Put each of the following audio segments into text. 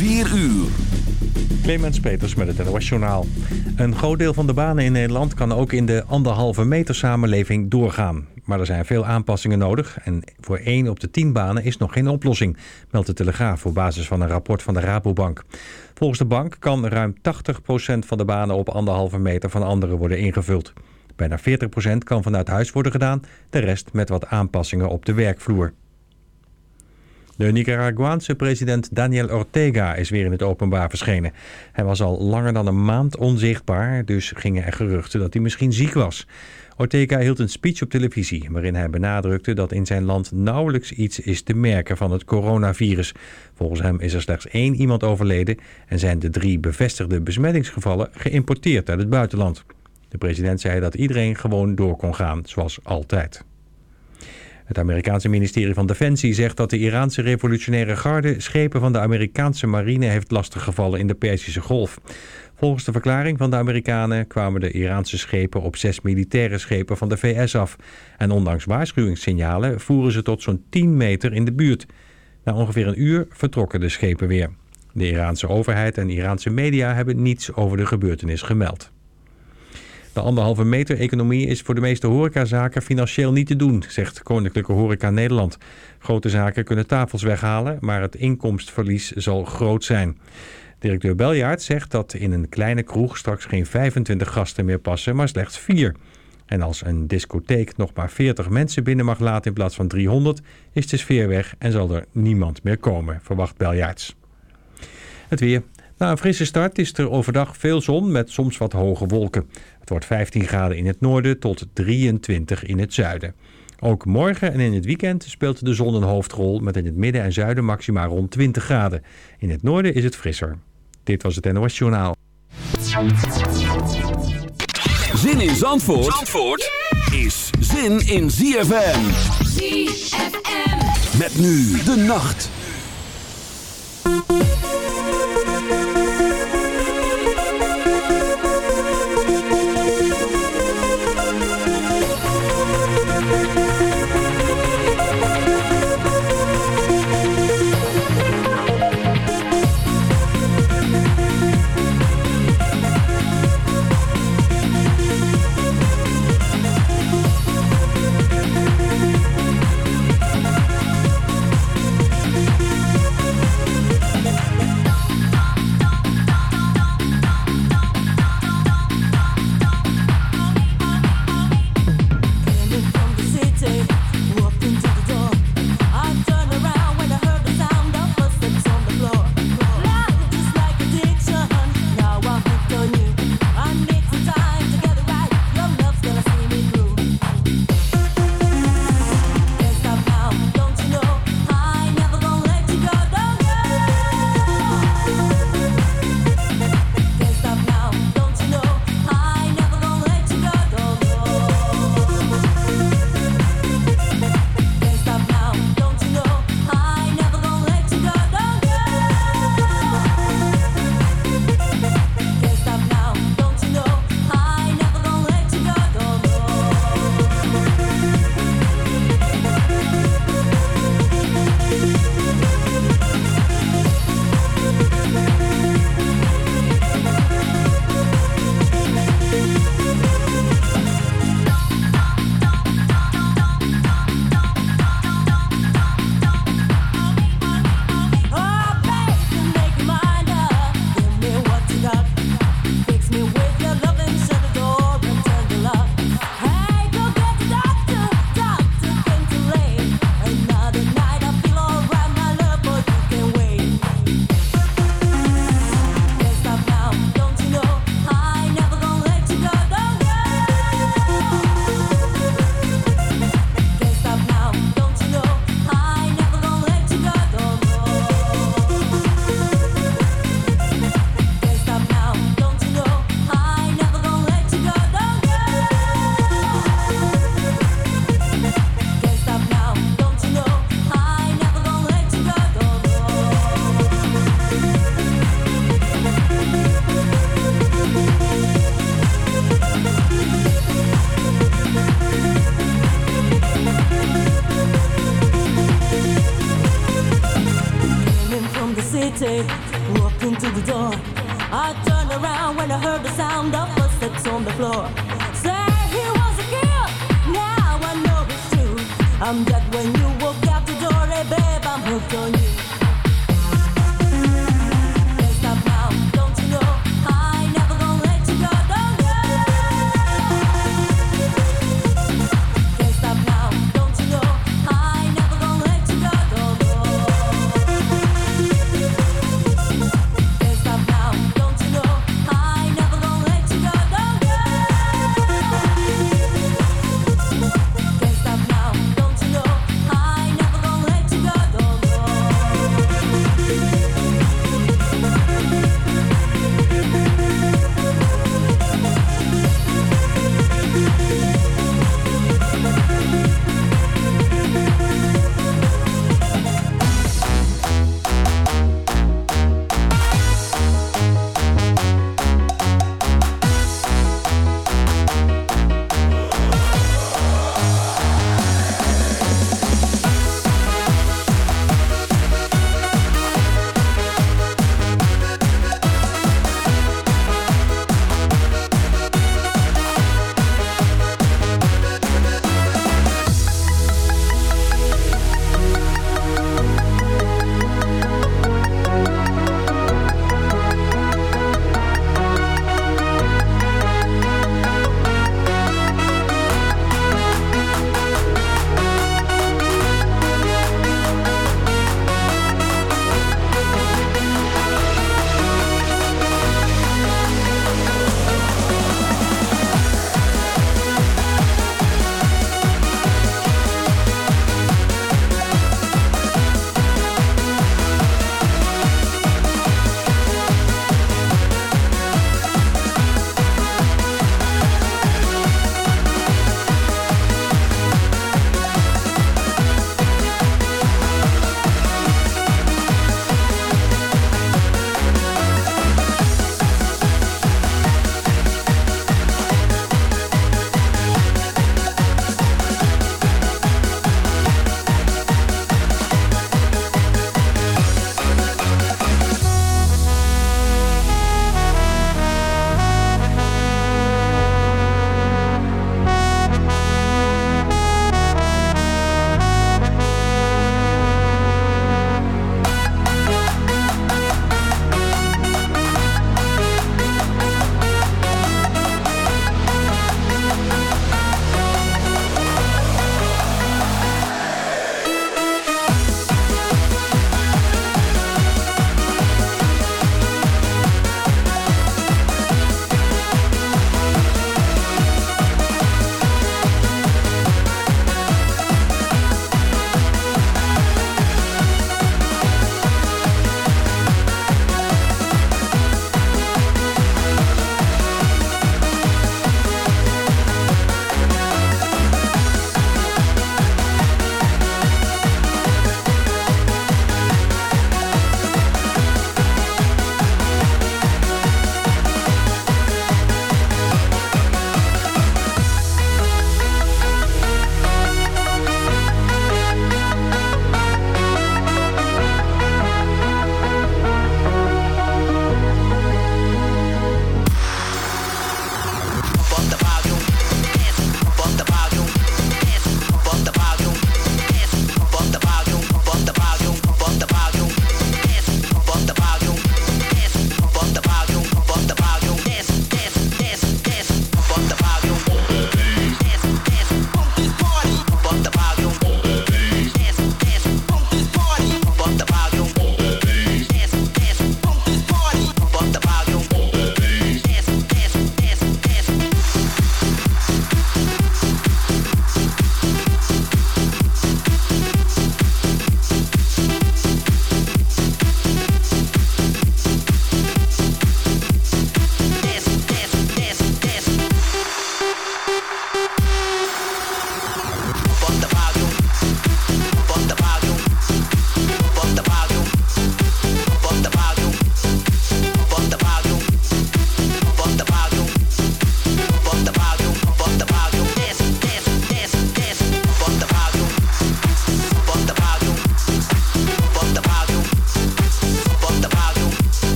4 uur. Clemens Peters met het NOS Journaal. Een groot deel van de banen in Nederland kan ook in de anderhalve meter samenleving doorgaan. Maar er zijn veel aanpassingen nodig en voor 1 op de 10 banen is nog geen oplossing, meldt de Telegraaf op basis van een rapport van de Rabobank. Volgens de bank kan ruim 80% van de banen op anderhalve meter van anderen worden ingevuld. Bijna 40% kan vanuit huis worden gedaan, de rest met wat aanpassingen op de werkvloer. De Nicaraguaanse president Daniel Ortega is weer in het openbaar verschenen. Hij was al langer dan een maand onzichtbaar, dus gingen er geruchten dat hij misschien ziek was. Ortega hield een speech op televisie waarin hij benadrukte dat in zijn land nauwelijks iets is te merken van het coronavirus. Volgens hem is er slechts één iemand overleden en zijn de drie bevestigde besmettingsgevallen geïmporteerd uit het buitenland. De president zei dat iedereen gewoon door kon gaan, zoals altijd. Het Amerikaanse ministerie van Defensie zegt dat de Iraanse revolutionaire garde schepen van de Amerikaanse marine heeft lastiggevallen in de Perzische Golf. Volgens de verklaring van de Amerikanen kwamen de Iraanse schepen op zes militaire schepen van de VS af. En ondanks waarschuwingssignalen voeren ze tot zo'n 10 meter in de buurt. Na ongeveer een uur vertrokken de schepen weer. De Iraanse overheid en Iraanse media hebben niets over de gebeurtenis gemeld. De anderhalve meter economie is voor de meeste horecazaken financieel niet te doen, zegt Koninklijke Horeca Nederland. Grote zaken kunnen tafels weghalen, maar het inkomstverlies zal groot zijn. Directeur Beljaard zegt dat in een kleine kroeg straks geen 25 gasten meer passen, maar slechts 4. En als een discotheek nog maar 40 mensen binnen mag laten in plaats van 300, is de sfeer weg en zal er niemand meer komen, verwacht Beljaards. Het weer. Na een frisse start is er overdag veel zon met soms wat hoge wolken. Het wordt 15 graden in het noorden tot 23 in het zuiden. Ook morgen en in het weekend speelt de zon een hoofdrol met in het midden en zuiden maximaal rond 20 graden. In het noorden is het frisser. Dit was het NOS Journaal. Zin in Zandvoort, Zandvoort is zin in ZFM. ZFM. Met nu de nacht.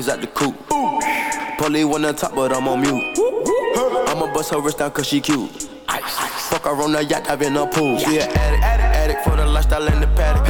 Blow the coop. Polly on top, but I'm on mute. I'ma bust her wrist down cause she cute. Fuck her on the yacht, I've been a pool. She an addict, addict for the lifestyle in the paddock.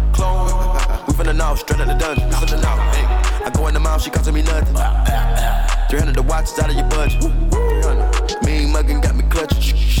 Clone. We finna know, straight out the dungeon. Finna know, hey. I go in the mouth, she costing me nothing. 300 the watch is out of your budget. Mean muggin' got me clutching.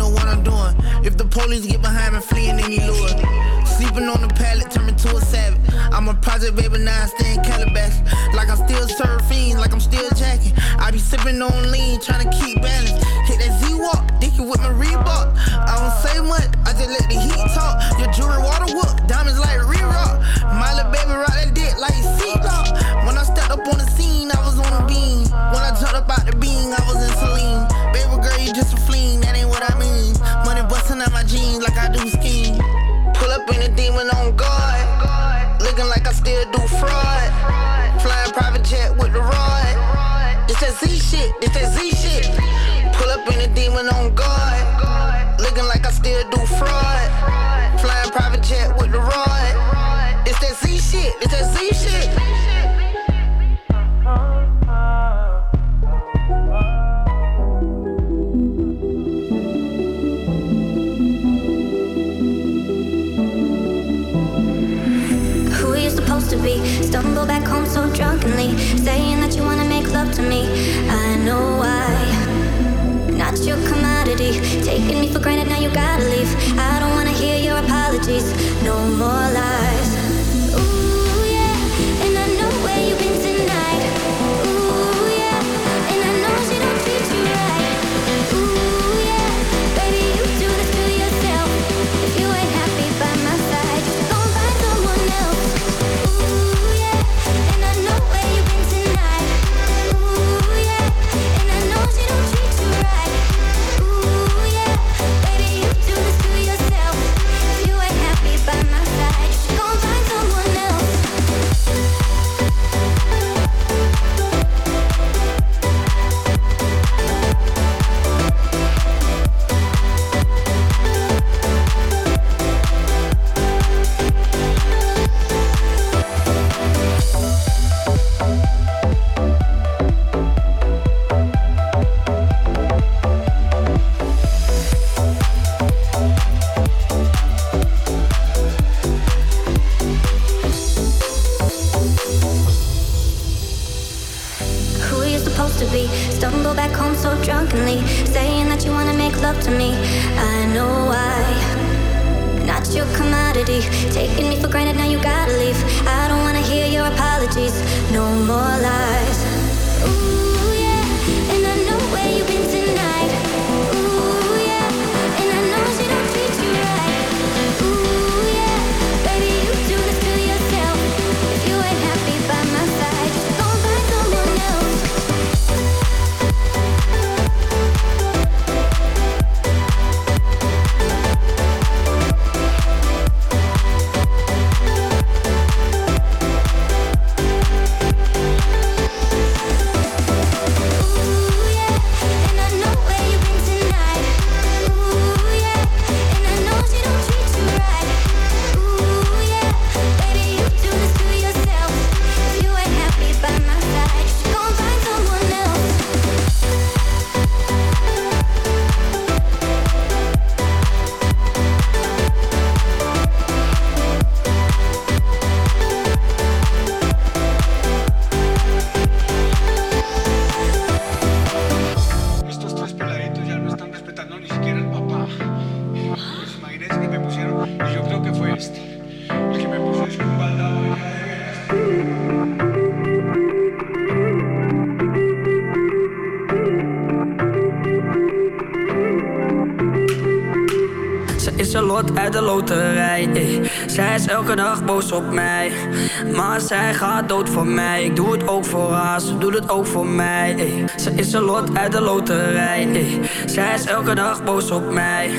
know what I'm doing. If the police get behind me, fleeing any lure. Sleeping on the pallet, turn me to a savage. I'm a project baby, now I stay in Calabash. Like I'm still fiends, like I'm still jacking. I be sipping on lean, trying to keep balance. Hit that Z-Walk, dicky with my Reebok. I don't say much, I just let the heat talk. Your jewelry water whoop, that Z shit. It's that Z shit. Pull up in a demon on guard. Looking like I still do fraud. Flying private jet with the rod. It's that Z shit. It's that Z shit. Who are you supposed to be? Stumble back home so drunkenly, saying that love to me. I know why. Not your commodity, taking me for granted. Now you gotta leave. I don't wanna hear your apologies. No more lies. Loterij. ey. Zij is elke dag boos op mij. Maar zij gaat dood voor mij. Ik doe het ook voor haar, ze doet het ook voor mij. ey. Ze is een lot uit de loterij. ey. Zij is elke dag boos op mij.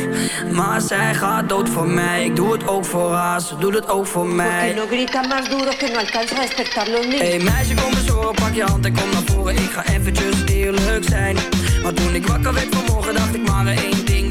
Maar zij gaat dood voor mij. Ik doe het ook voor haar, ze doet het ook voor mij. no grita más duro que no alcanza a despertar los niños? Hey meisje, kom eens horen, pak je hand en kom naar voren. Ik ga eventjes eerlijk zijn. Maar toen ik wakker werd vanmorgen, dacht ik maar één ding.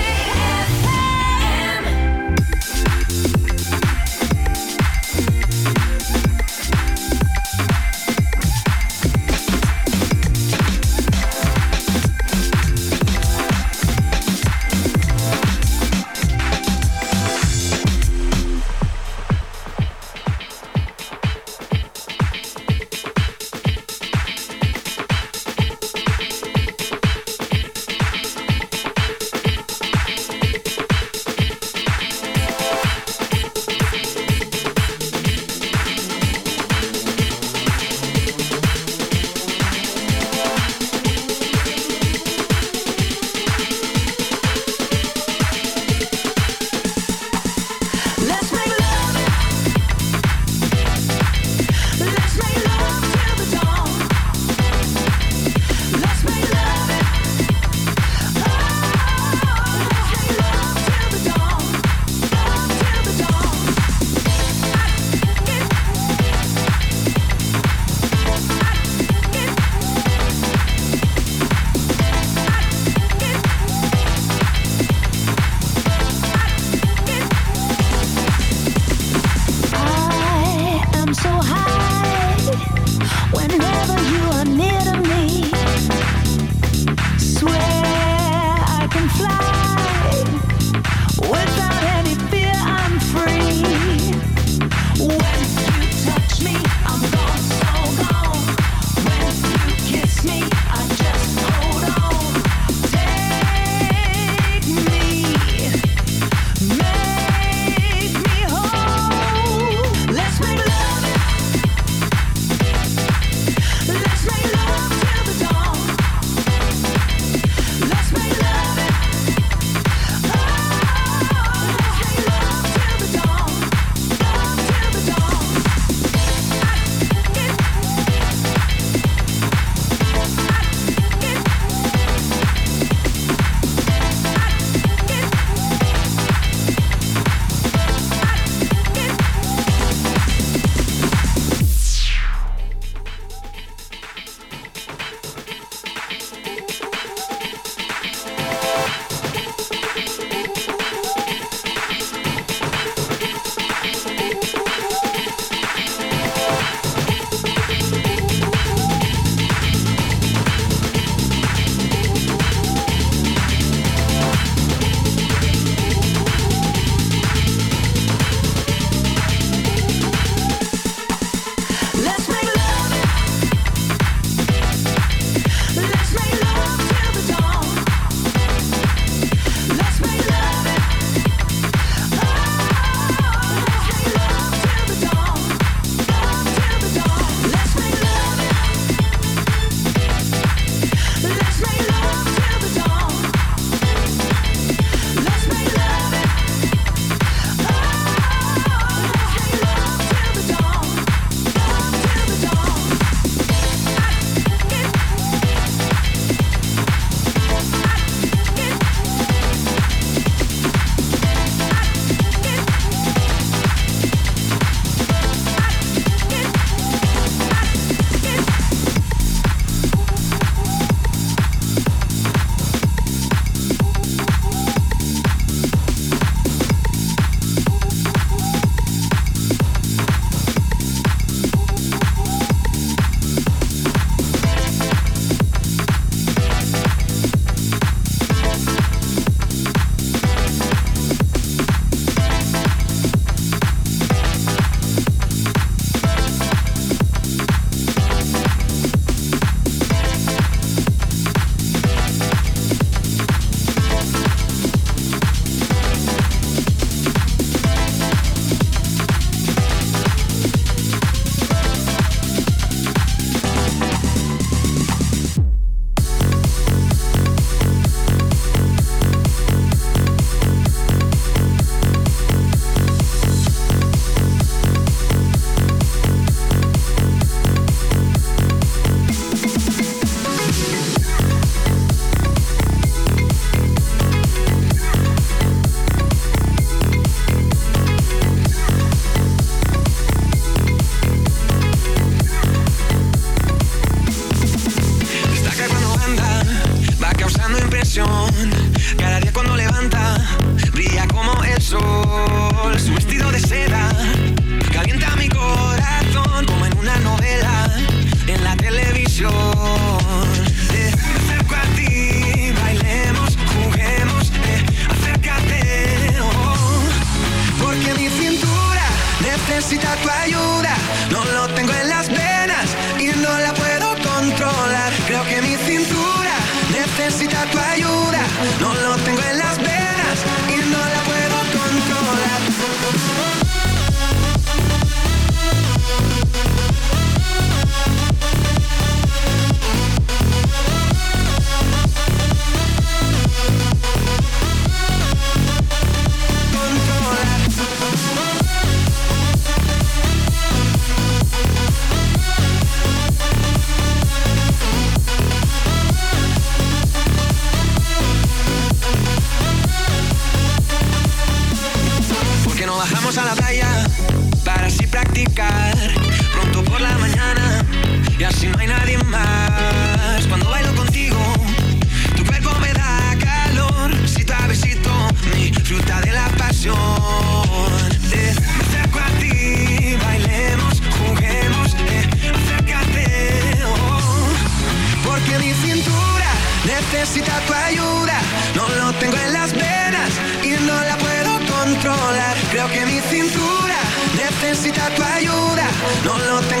No lo tengo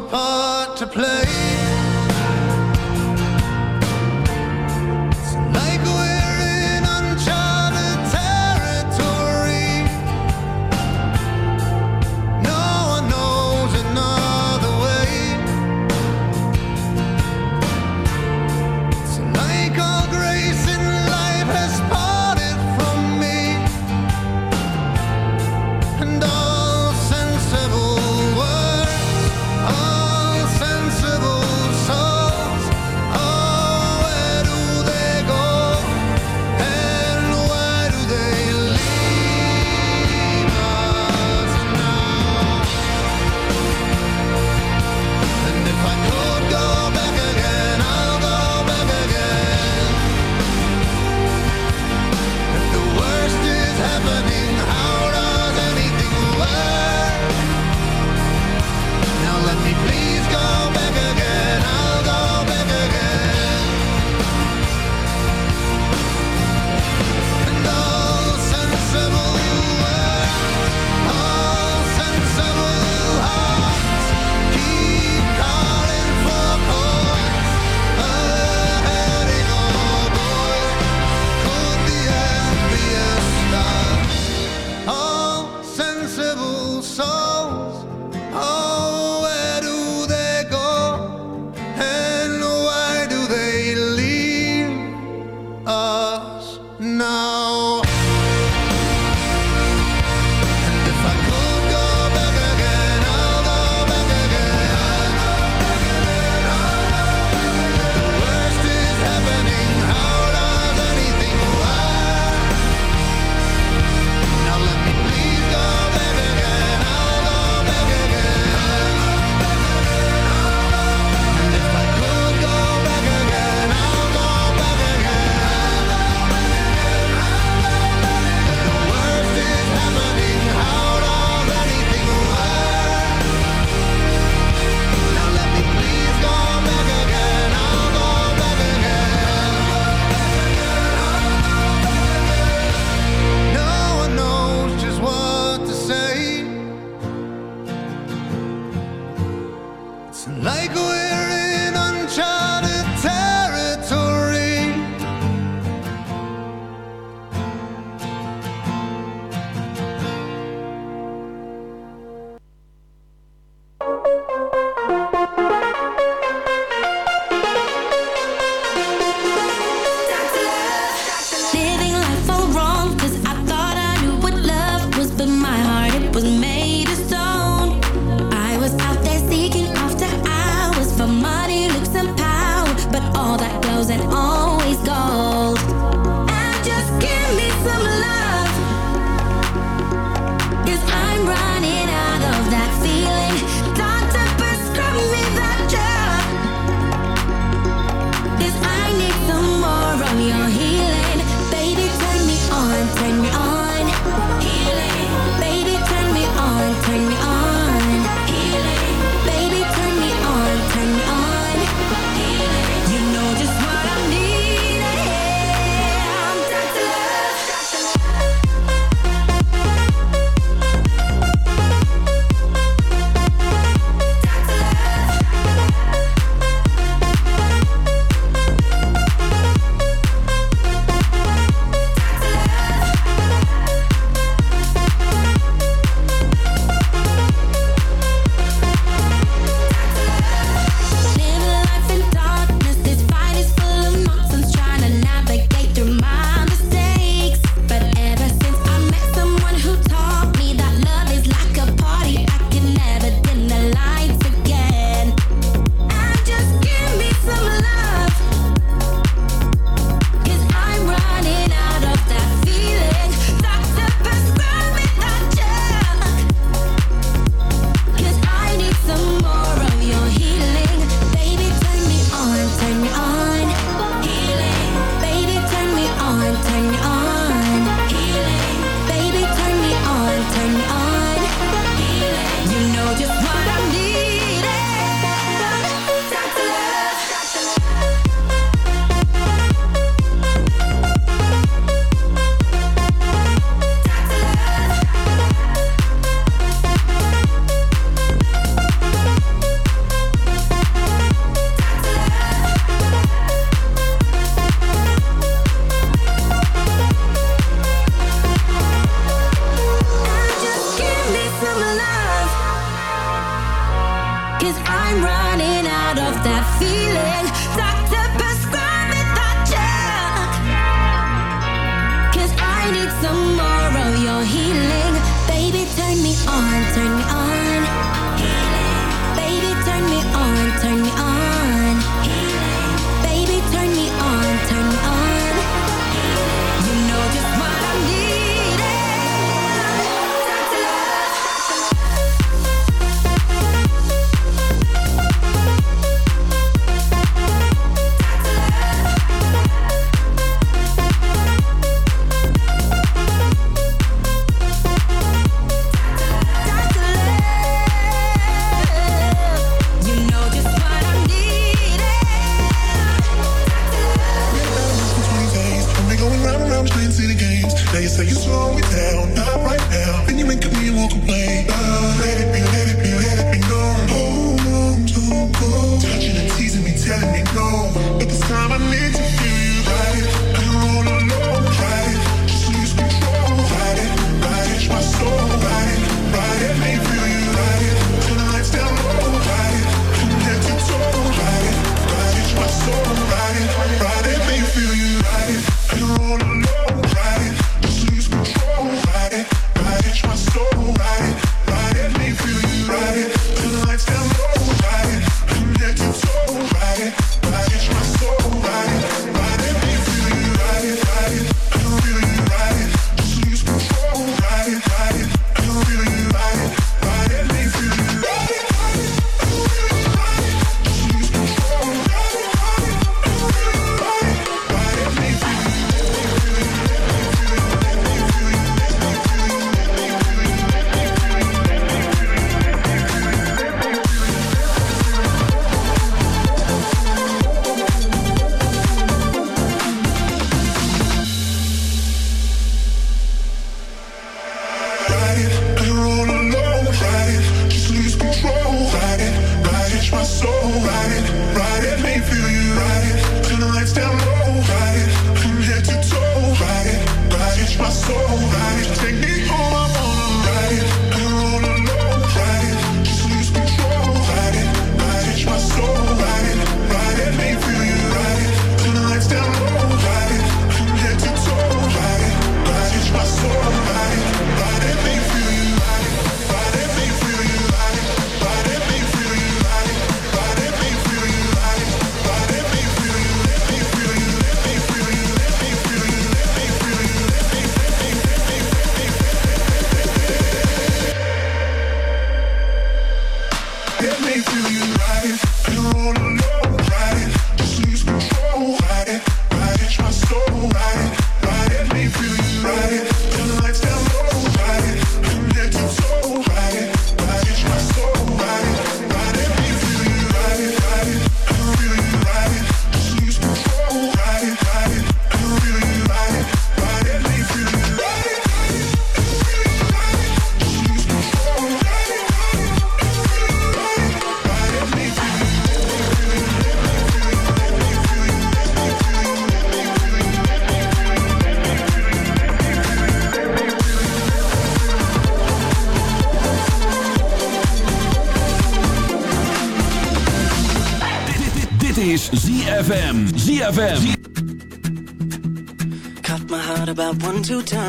Part to play.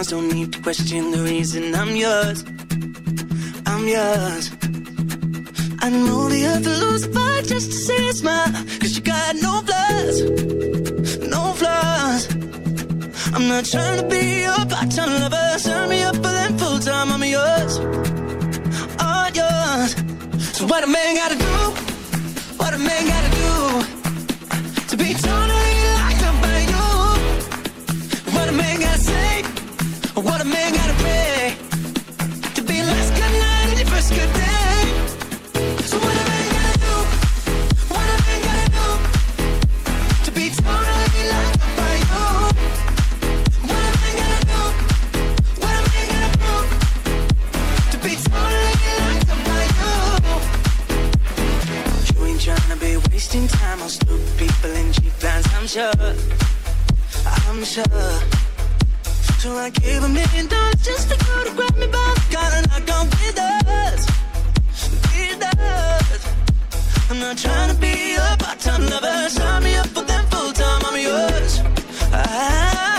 signs don't need to question the reason I'm yours. I'm yours. I know the earth will lose a fight just to see you smile. Cause you got no flaws, no flaws. I'm not trying to be your part-time lover. Sign me up for full-time. I'm yours, all yours. So what a man gotta do, what a man gotta do to be torn sure, I'm sure. So I gave a million dollars just to go to grab me by the collar. Knock on with us, with us. I'm not trying to be a part-time lover. Sign me up for them full-time. I'm yours. I